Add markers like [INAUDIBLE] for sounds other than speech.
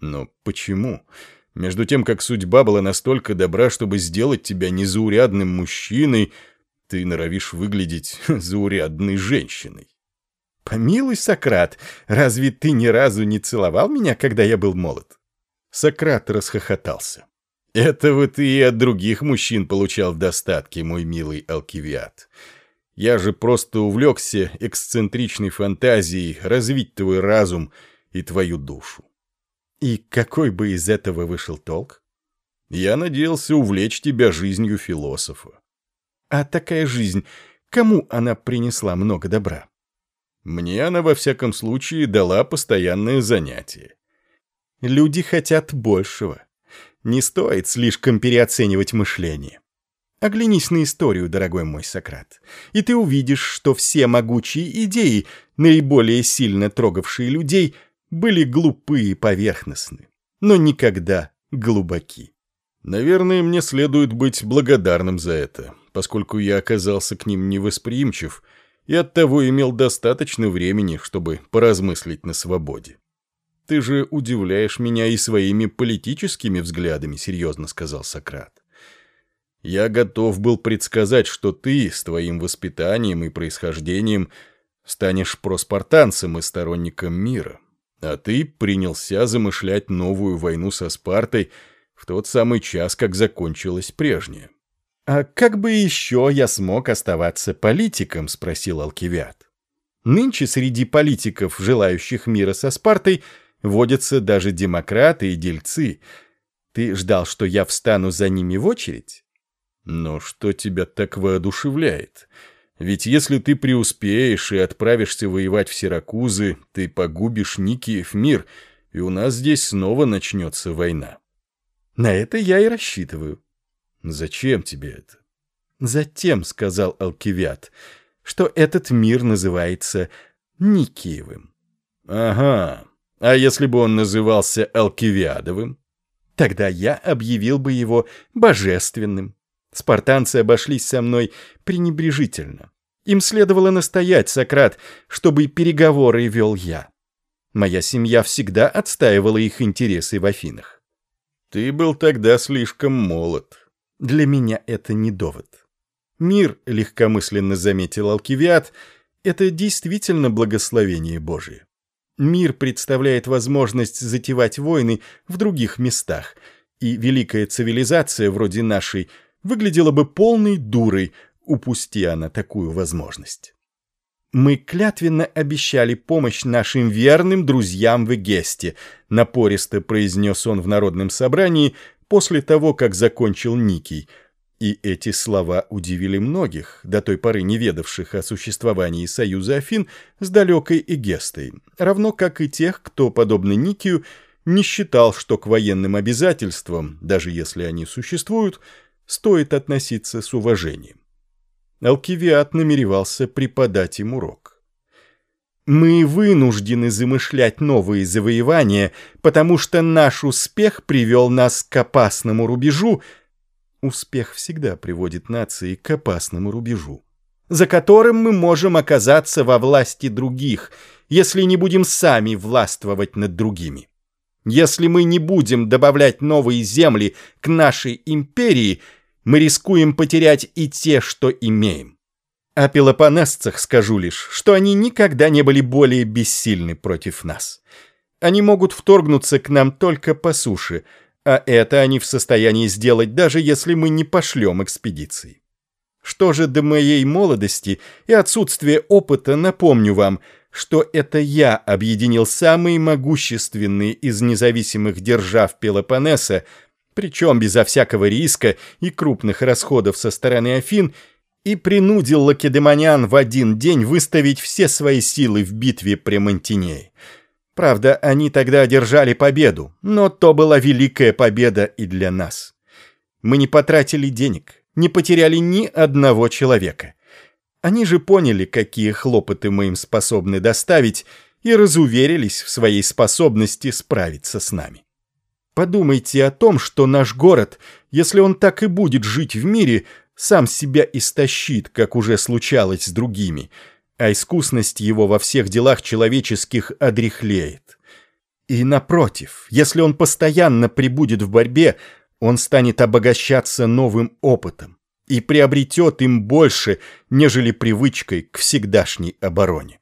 Но почему? Между тем, как судьба была настолько добра, чтобы сделать тебя незаурядным мужчиной, ты норовишь выглядеть [LAUGHS] заурядной женщиной. Помилуй, Сократ, разве ты ни разу не целовал меня, когда я был молод? Сократ расхохотался. Этого ты и от других мужчин получал в достатке, мой милый Алкивиад. Я же просто увлекся эксцентричной фантазией развить твой разум и твою душу. И какой бы из этого вышел толк? Я надеялся увлечь тебя жизнью философа. А такая жизнь, кому она принесла много добра? Мне она, во всяком случае, дала постоянное занятие. Люди хотят большего. Не стоит слишком переоценивать мышление. Оглянись на историю, дорогой мой Сократ, и ты увидишь, что все могучие идеи, наиболее сильно трогавшие людей, были глупы и поверхностны, но никогда глубоки. Наверное, мне следует быть благодарным за это, поскольку я оказался к ним невосприимчив и оттого имел достаточно времени, чтобы поразмыслить на свободе. «Ты же удивляешь меня и своими политическими взглядами», — серьезно сказал Сократ. Я готов был предсказать, что ты с твоим воспитанием и происхождением станешь проспартанцем и сторонником мира, а ты принялся замышлять новую войну со Спартой в тот самый час, как закончилась прежняя. «А как бы еще я смог оставаться политиком?» — спросил Алкивиад. «Нынче среди политиков, желающих мира со Спартой, водятся даже демократы и дельцы. Ты ждал, что я встану за ними в очередь?» Но что тебя так воодушевляет? Ведь если ты преуспеешь и отправишься воевать в Сиракузы, ты погубишь Никиев мир, и у нас здесь снова начнется война. На это я и рассчитываю. Зачем тебе это? Затем, сказал Алкивиад, что этот мир называется Никиевым. Ага, а если бы он назывался Алкивиадовым? Тогда я объявил бы его божественным. Спартанцы обошлись со мной пренебрежительно. Им следовало настоять, Сократ, чтобы переговоры вел я. Моя семья всегда отстаивала их интересы в Афинах. Ты был тогда слишком молод. Для меня это не довод. Мир, легкомысленно заметил Алкивиад, это действительно благословение Божие. Мир представляет возможность затевать войны в других местах, и великая цивилизация вроде нашей – выглядела бы полной дурой, упусти она такую возможность. «Мы клятвенно обещали помощь нашим верным друзьям в Эгесте», напористо произнес он в народном собрании после того, как закончил Никий. И эти слова удивили многих, до той поры не ведавших о существовании Союза Афин с далекой Эгестой, равно как и тех, кто, подобно Никию, не считал, что к военным обязательствам, даже если они существуют, стоит относиться с уважением. Алкивиад намеревался преподать им урок. Мы вынуждены замышлять новые завоевания, потому что наш успех привел нас к опасному рубежу. Успех всегда приводит нации к опасному рубежу, за которым мы можем оказаться во власти других, если не будем сами властвовать над другими. Если мы не будем добавлять новые земли к нашей империи – мы рискуем потерять и те, что имеем. О пелопонесцах скажу лишь, что они никогда не были более бессильны против нас. Они могут вторгнуться к нам только по суше, а это они в состоянии сделать, даже если мы не пошлем экспедиции. Что же до моей молодости и отсутствия опыта, напомню вам, что это я объединил самые могущественные из независимых держав Пелопоннеса причем безо всякого риска и крупных расходов со стороны Афин, и принудил лакедемонян в один день выставить все свои силы в битве при Монтинее. Правда, они тогда одержали победу, но то была великая победа и для нас. Мы не потратили денег, не потеряли ни одного человека. Они же поняли, какие хлопоты мы им способны доставить, и разуверились в своей способности справиться с нами. Подумайте о том, что наш город, если он так и будет жить в мире, сам себя истощит, как уже случалось с другими, а искусность его во всех делах человеческих одряхлеет. И напротив, если он постоянно прибудет в борьбе, он станет обогащаться новым опытом и приобретет им больше, нежели привычкой к всегдашней обороне.